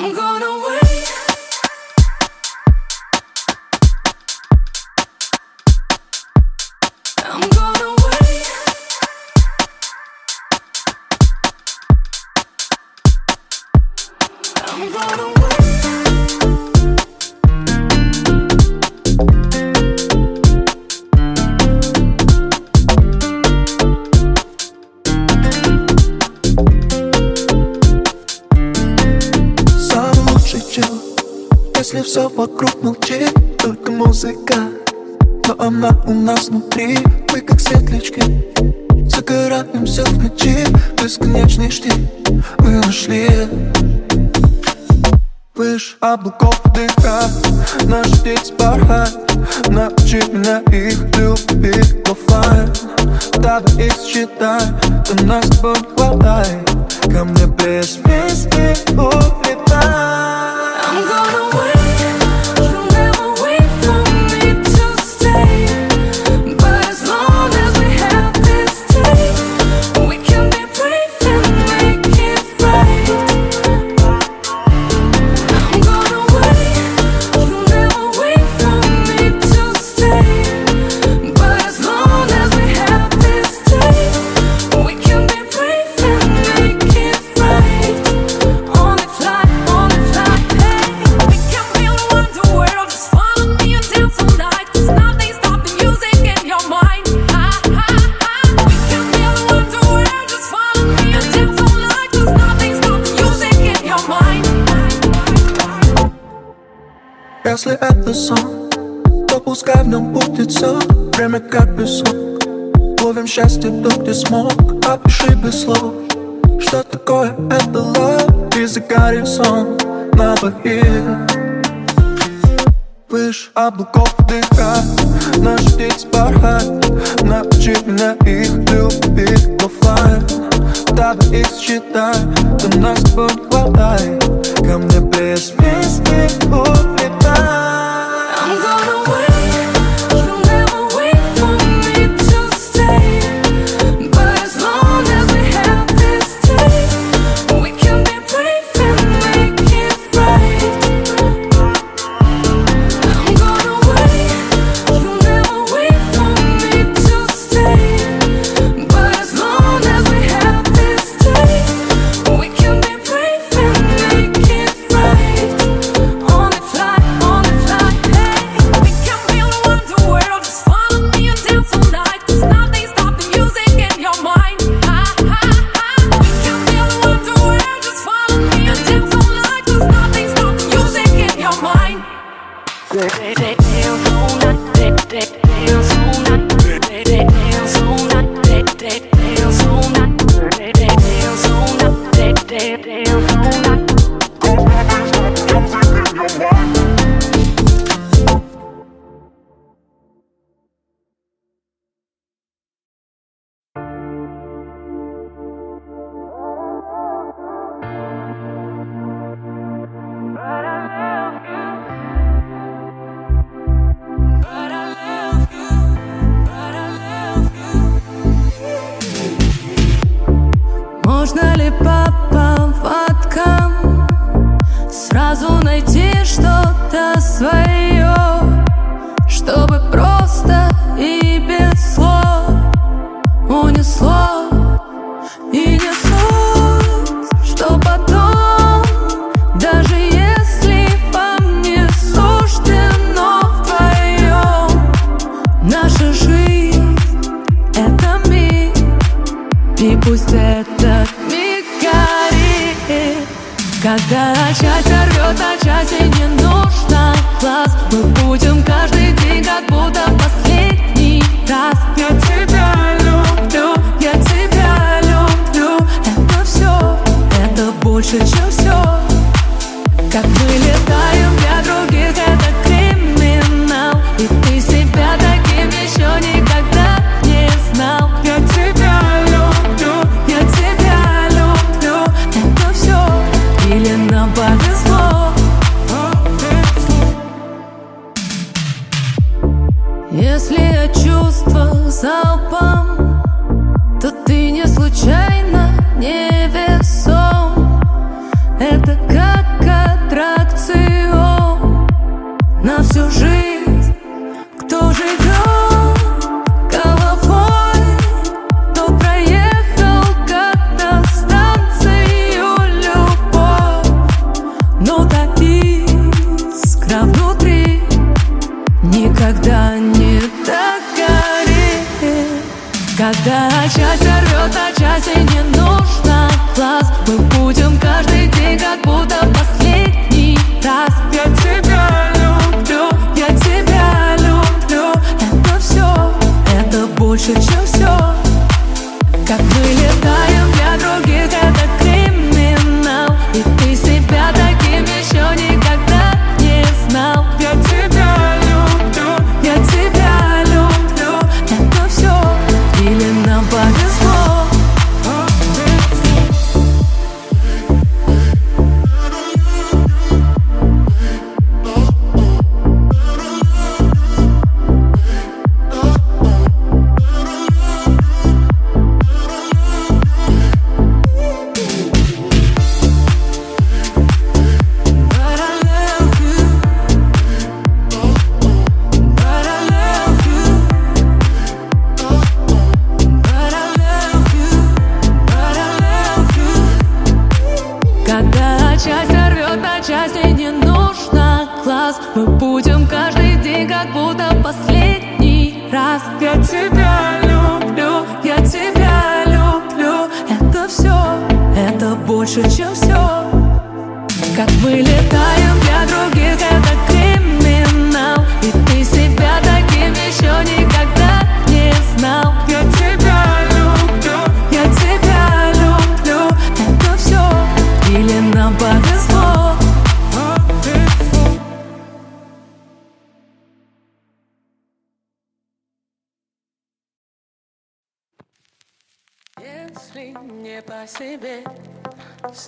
I'm gonna win. Это love из-за горизонт на двоих Выше облаков дыха Наш птиц порхает Научи меня их любить оффлайн Давай их считай До нас с тобой хватает Ко мне без песни уйти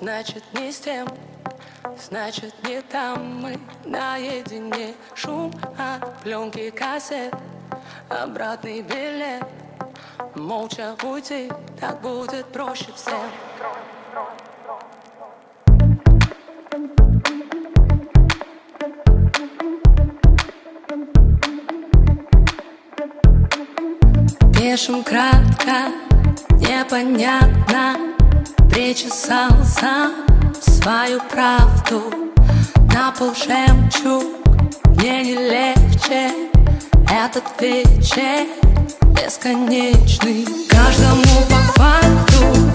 Значит, не с тем, значит, не там мы наедине. Шум от пленки кассет, обратный билет. Молча уйти, так будет проще всем. Пишем кратко, непонятно. Причесал сам свою правду. На пол жемчуг мне не легче. Этот вечер бесконечный. Каждому по факту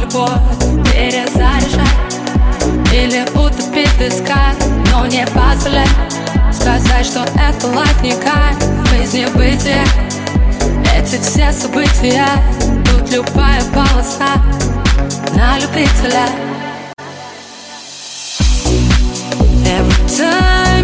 любовь перезаряжать Или утопить песка, но не позволяй. Сказать, что это латника из небытия Эти все события, тут любая полоса На любителя. Every time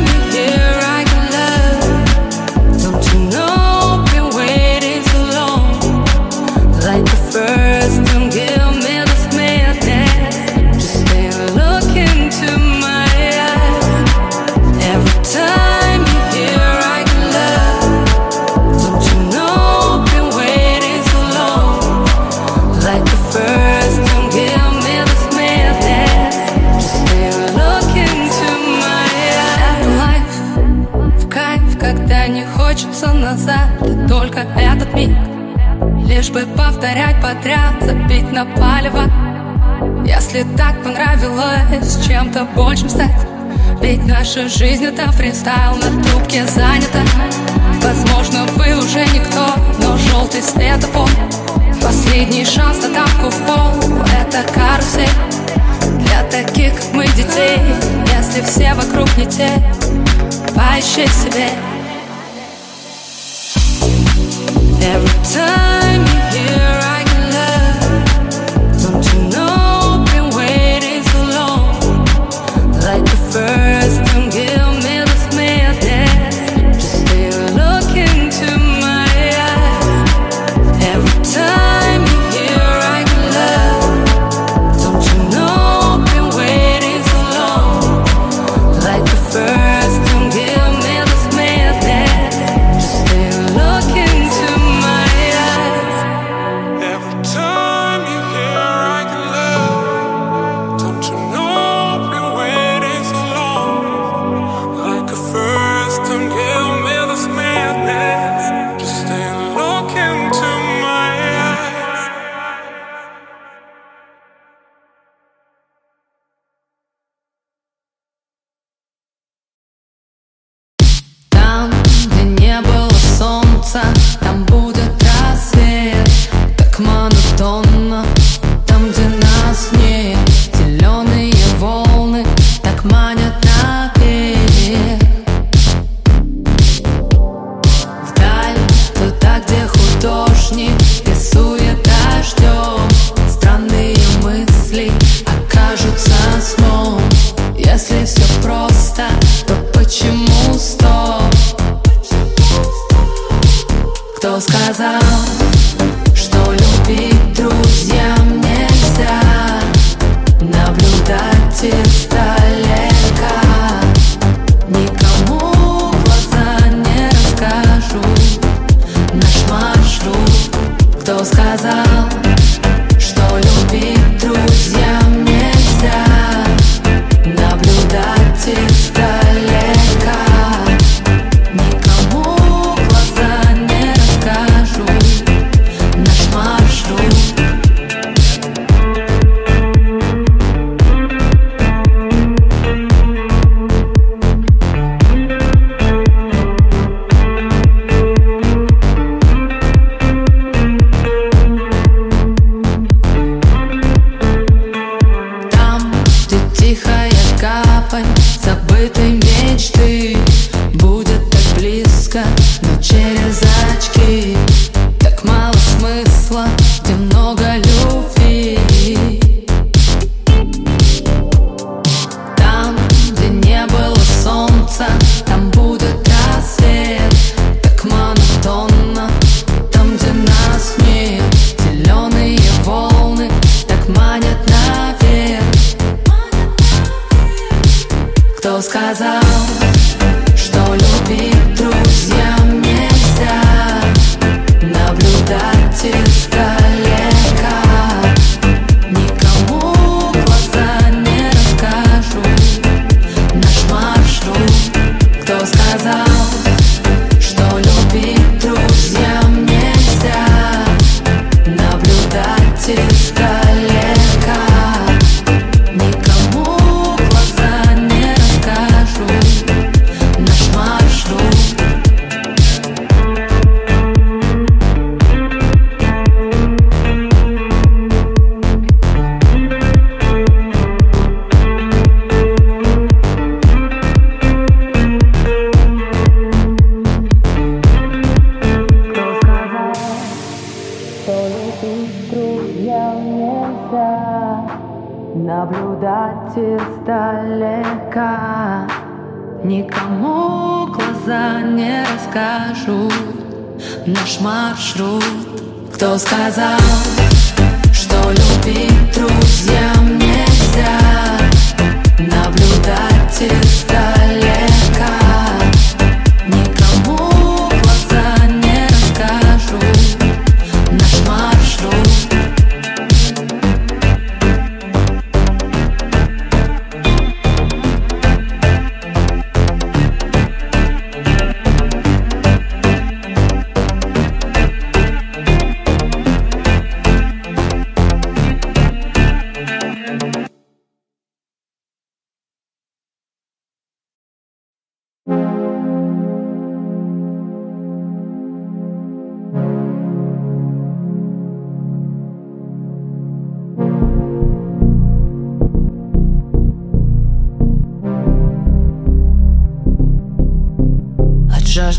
повторять подряд, забить на палево. Если так понравилось чем-то большим стать. Ведь наша жизнь это фристайл, на трубке занята. Возможно, вы уже никто, но желтый светофор Последний шанс на тапку в пол — это карусель. Для таких, как мы, детей, если все вокруг не те Поищи себе. Every time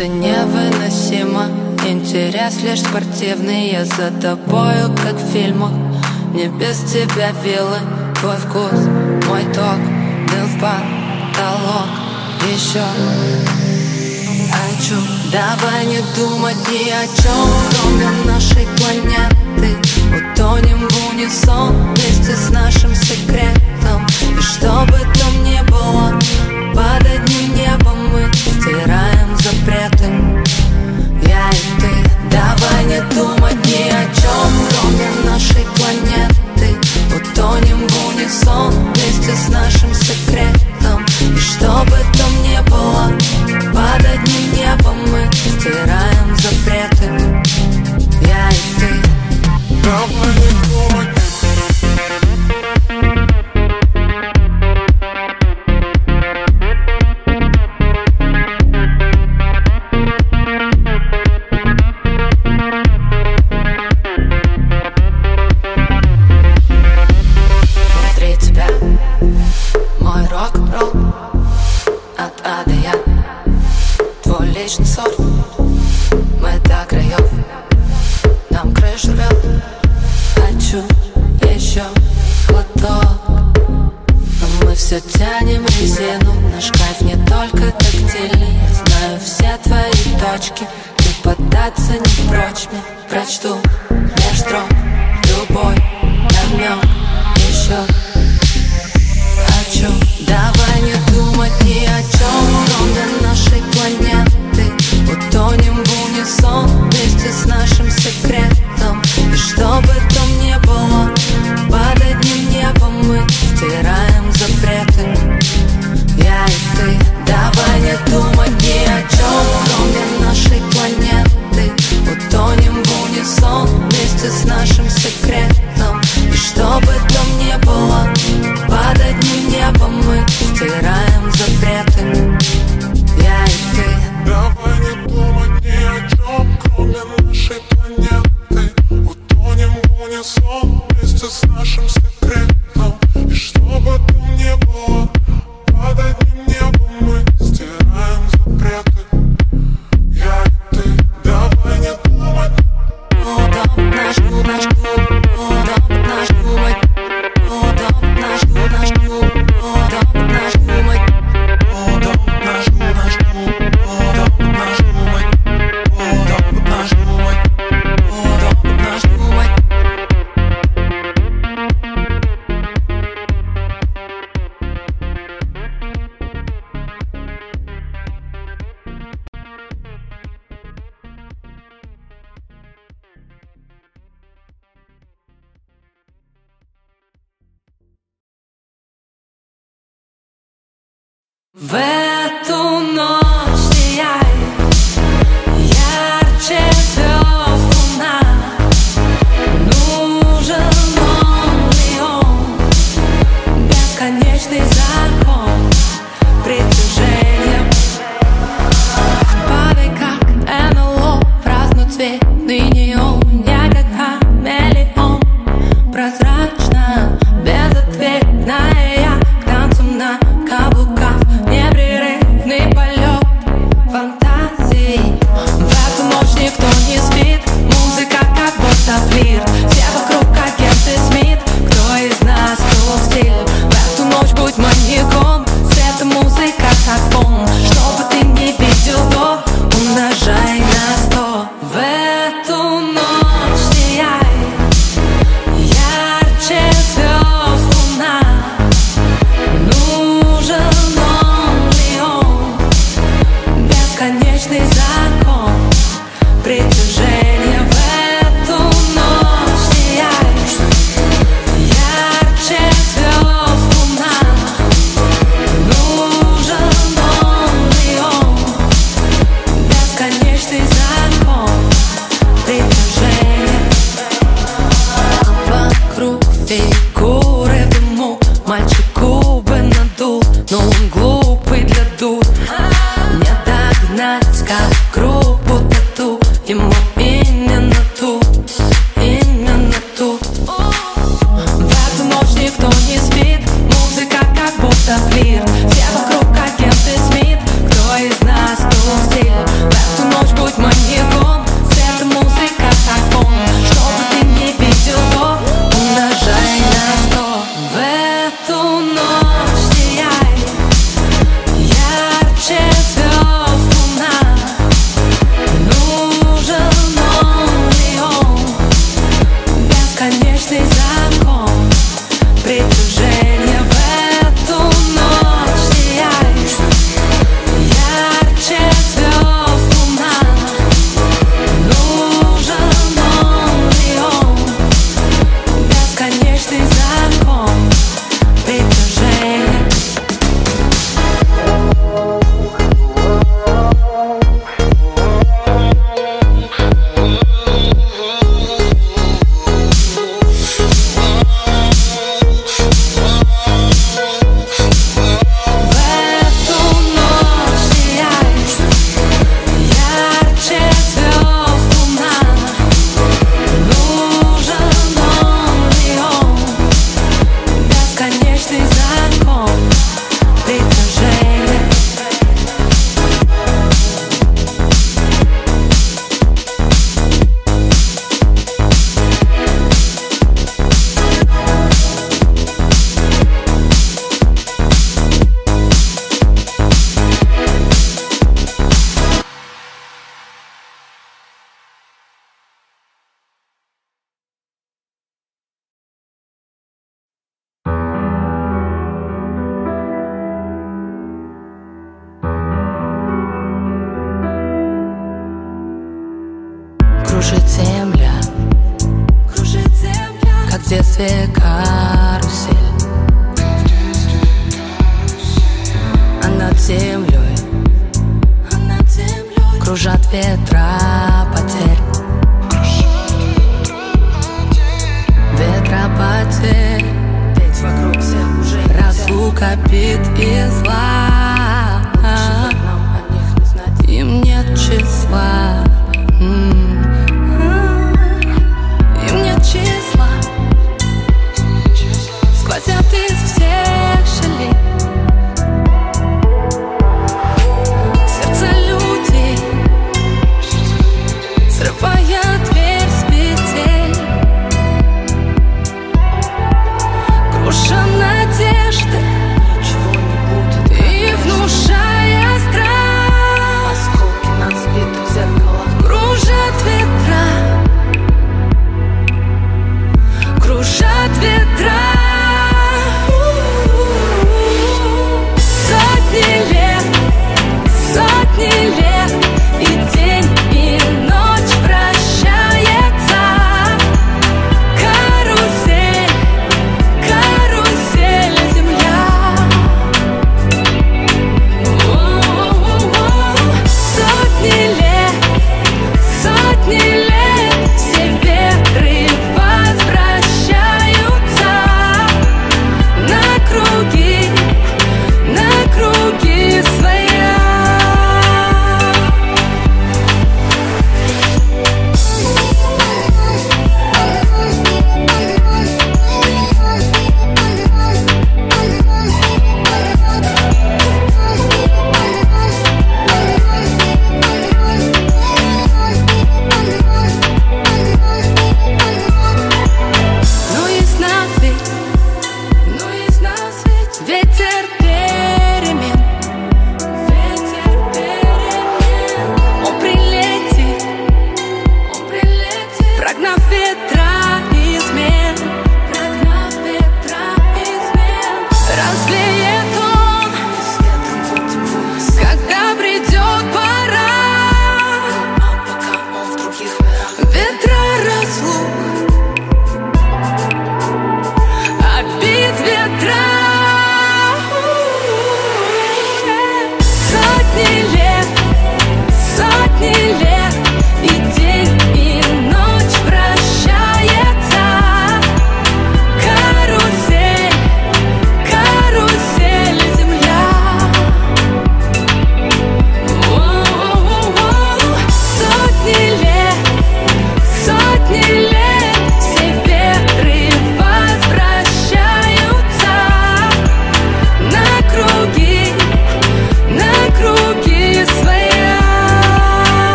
жажда невыносима. Интерес лишь спортивный Я за тобою, как в фильмах. Мне без тебя вилы Твой вкус, мой ток Дым в потолок. Еще хочу Давай не думать ни о чем Кроме нашей планеты. Утонем в унисон Вместе с нашим секретом. И что бы там ни было Под одним небом мы стираем запреты Я и ты Давай не думать ни о чем Кроме нашей планеты. Утонем в унисон Вместе с нашим секретом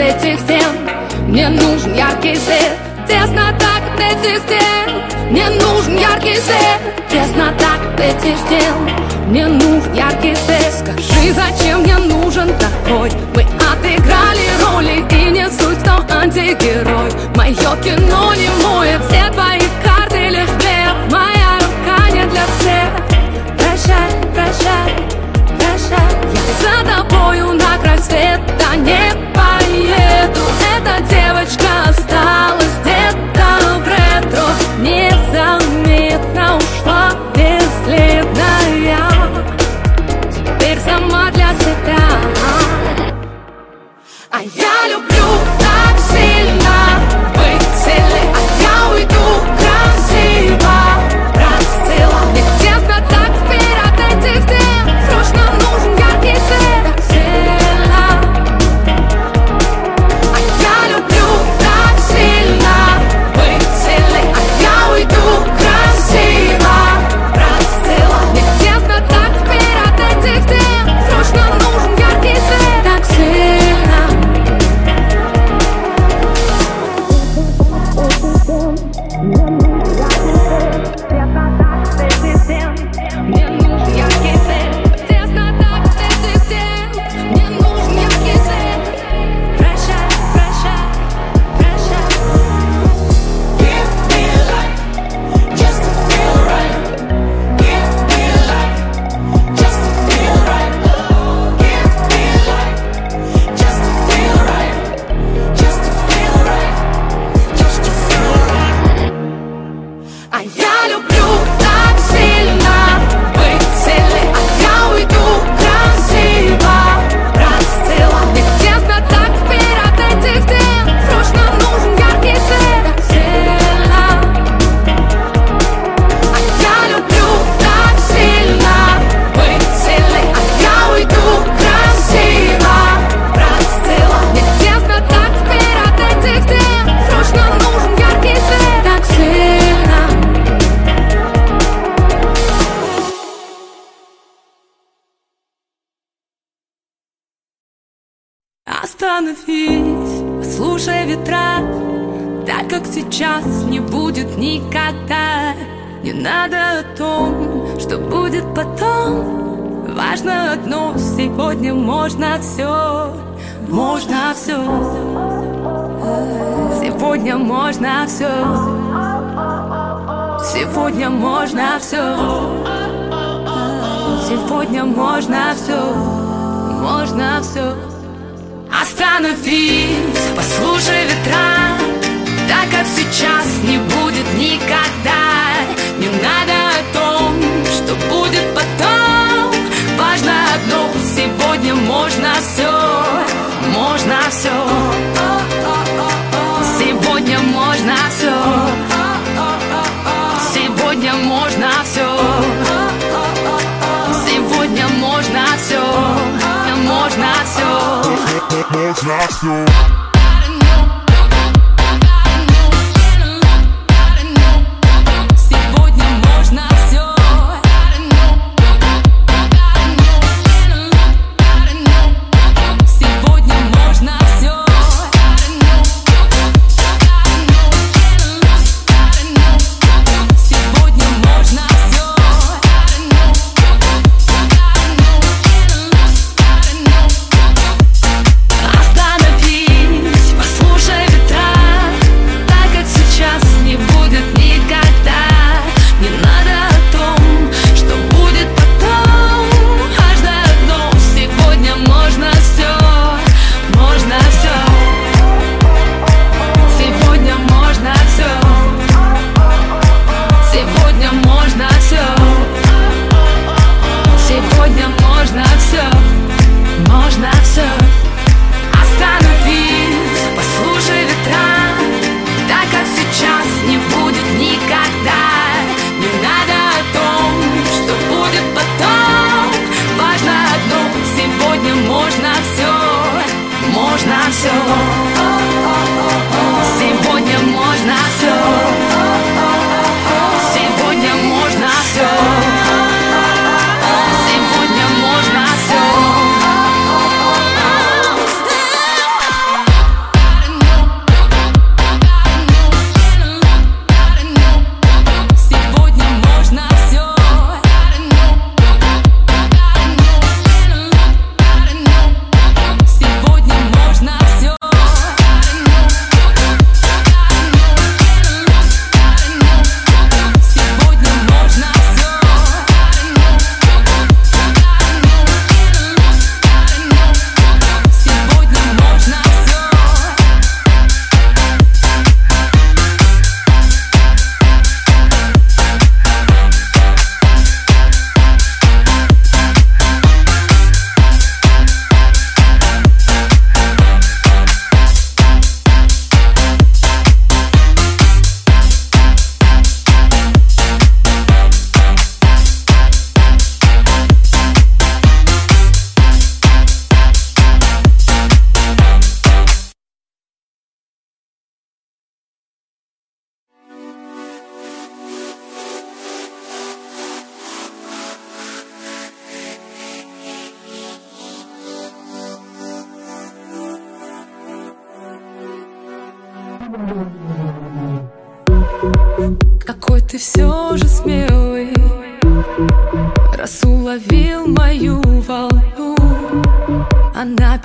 от этих стен. Мне нужен яркий свет. Тесно так от этих стен. Мне нужен яркий свет. Тесно так от этих стен. Мне нужен яркий свет. Скажи, зачем мне нужен такой? Мы отыграли роли И не суть, кто антигерой. Мое кино не мое Все твои карты лишь блеф Моя рука не для всех. Прощай, прощай, прощай. Я за тобою на край света нет.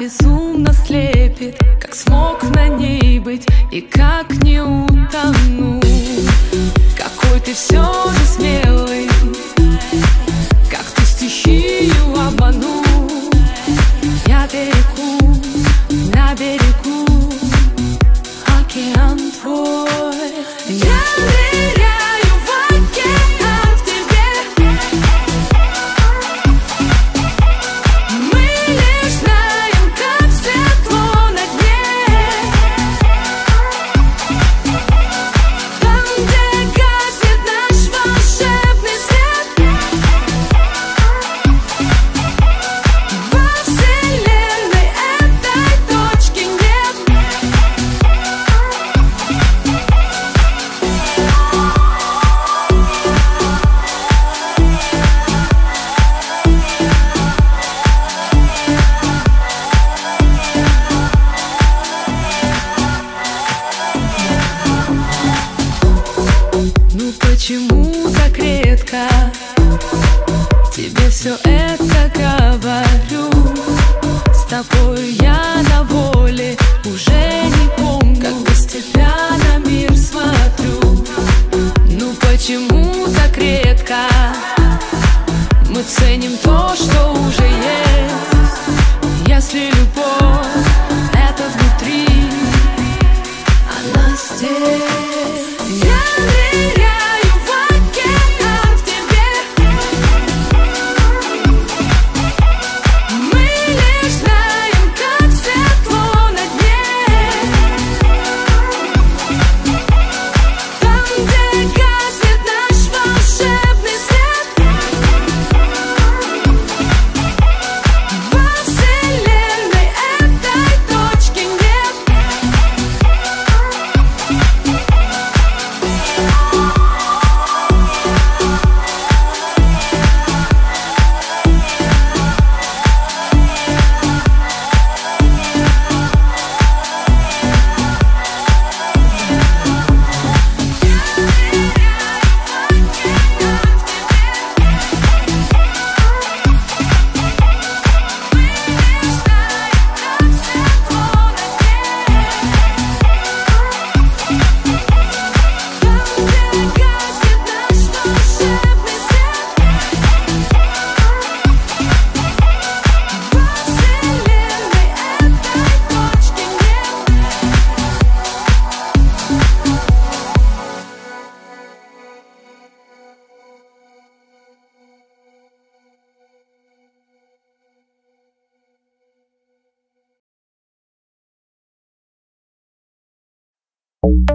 pessoa. Почему так редко? Тебе все это говорю. С тобой я на воле Уже не помню, как без тебя на мир смотрю. Ну почему так редко? Мы ценим то, you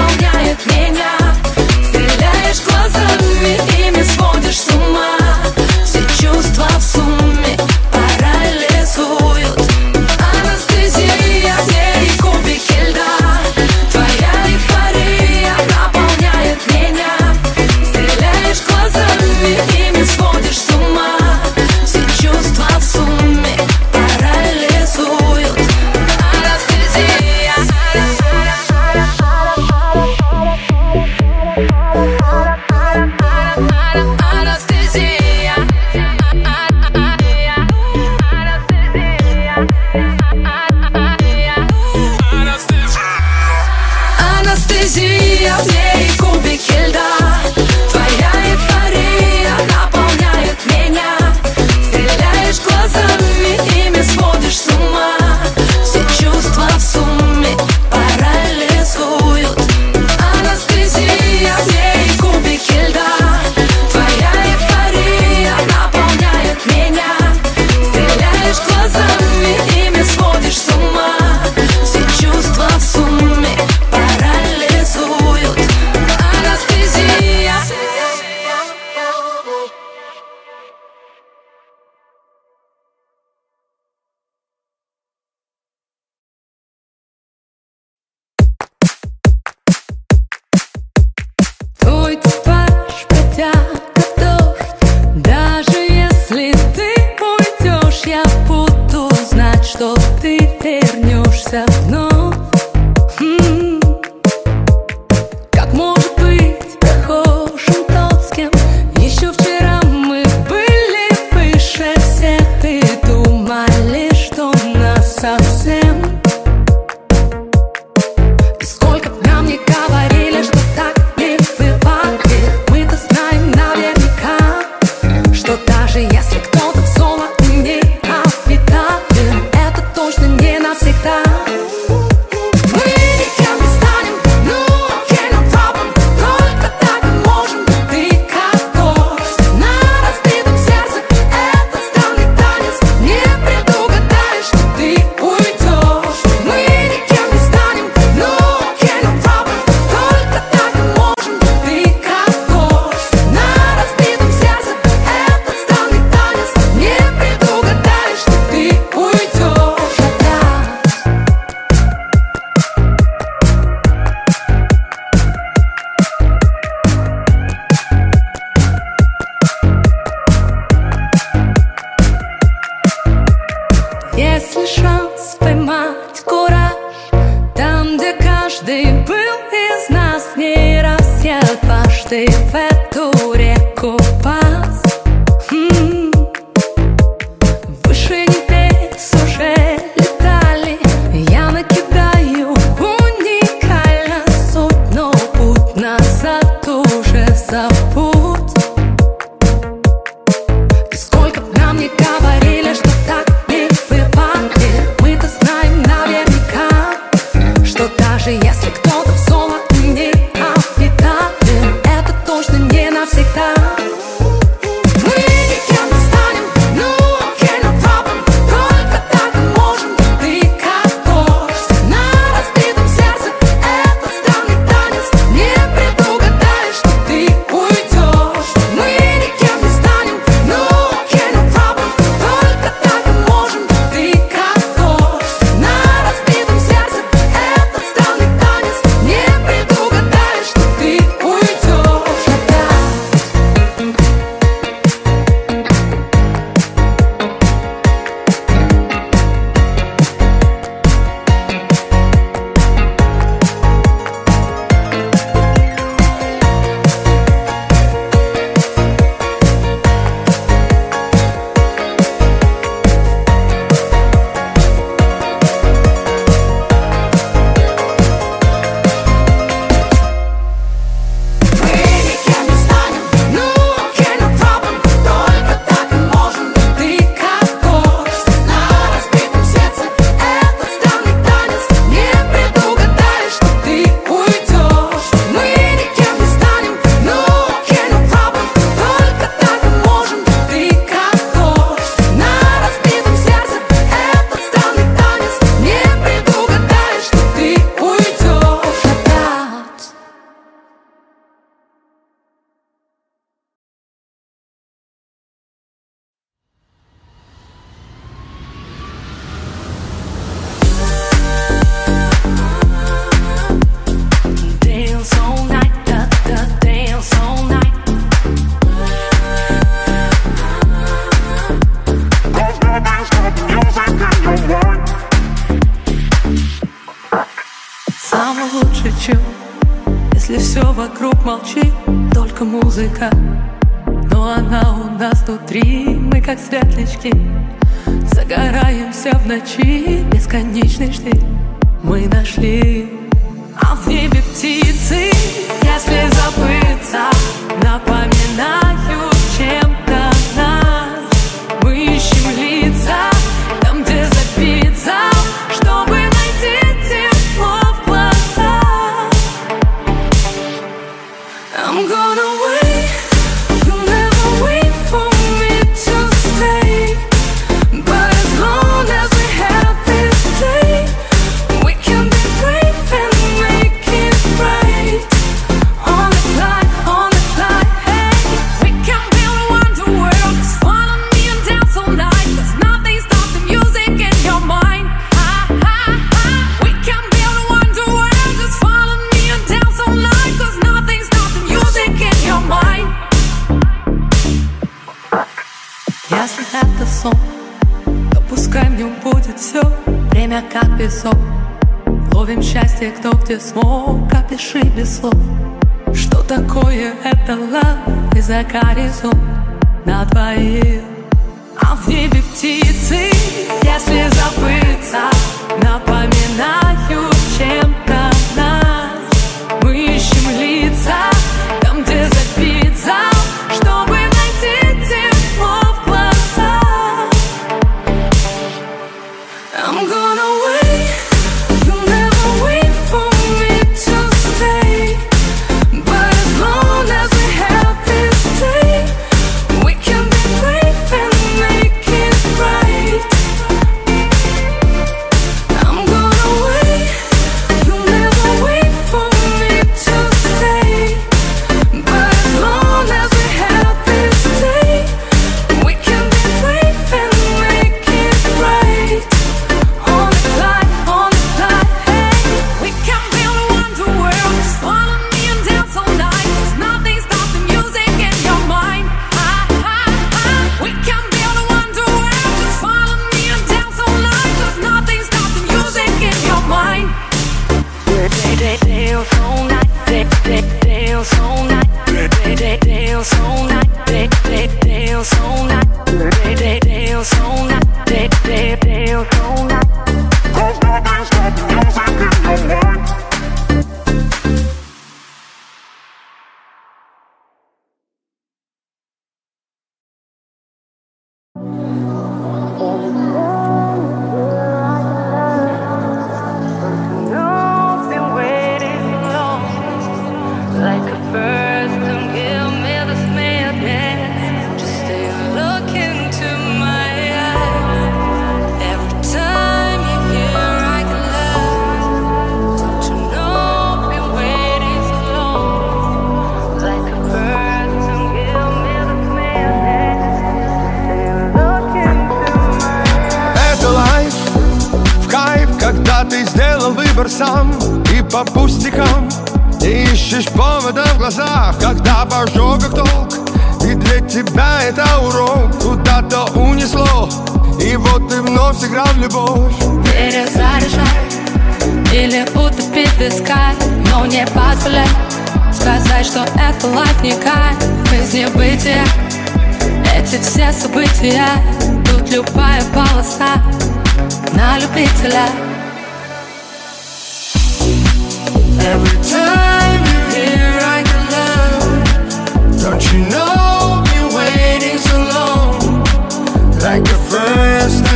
ты вернешься вновь. Теряемся в ночи, бесконечный штиль мы нашли А в небе птицы, если забыться, напоминают смог, опиши без слов Что такое это лав и за горизонт на двоих. А в небе птицы, если забыться Напоминаю, чем rest.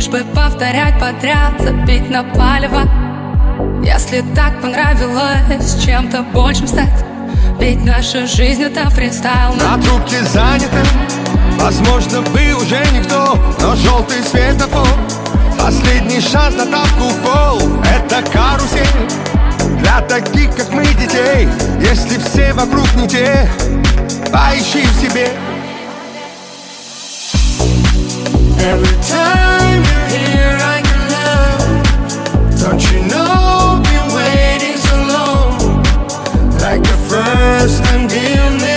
Лишь бы повторять подряд, забить на палево. Если так понравилось чем-то большим стать. Ведь наша жизнь это фристайл. На трубке занято, возможно вы уже никто Но желтый свет светофор, последний шанс на тапку пол Это карусель. Для таких, как мы, детей Если все вокруг не те, поищи в себе. Every time in